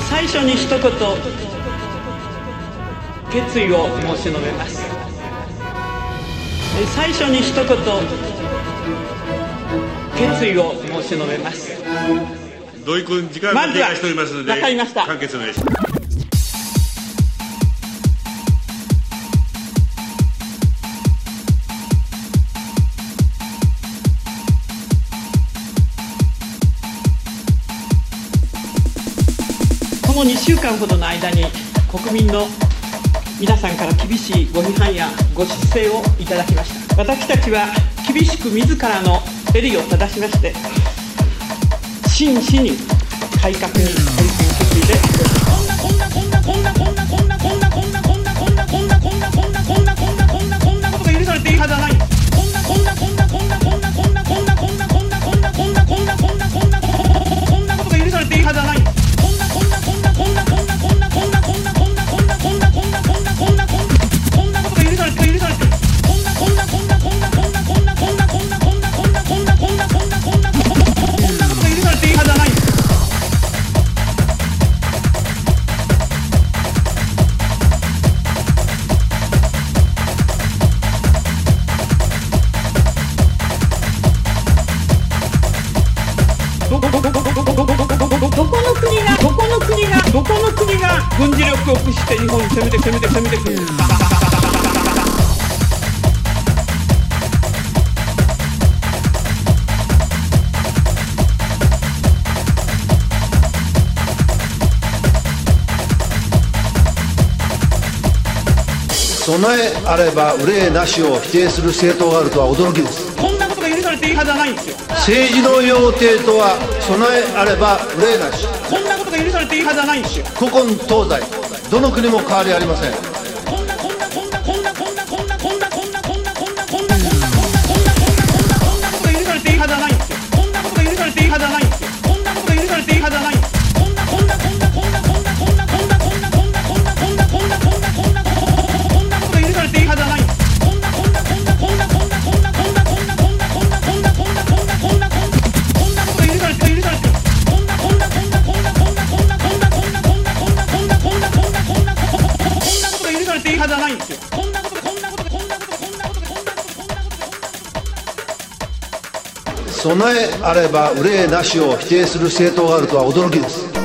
最初に一言決意を申し述べます。最初に一言決意を申し述べます。土井君時間が経過しておりますので、わかりました。簡潔お願いしますの2週間ほどの間に国民の皆さんから厳しいご批判やご出声をいただきました。私たちは厳しく自らの襟を正しまして真摯に改革に取り組む決意でこんなこんどこの国がどこの国がどこの国が軍事力を駆使して日本に攻めて攻めて攻めてくる備えあれば憂いなしを否定する政党があるとは驚きです。れていいはずはないんですよ。政治の要諦とは備えあれば憂いなし。こんなことが許されていいはずはないんですよ。古今東西どの国も変わりありません。こんなこんなこんなこんなこんなこんなこんなこんなこんなこんなこんなこんなこんなこんなこんなこんなこんなことが許されていいはずはないんですよ。こんなことが許されていいはずはないんですよれていいはずはないんですよこんなことこんなことこんなことこんなことこんなことこんなこと備えあれば憂いなしを否定する政党があるとは驚きです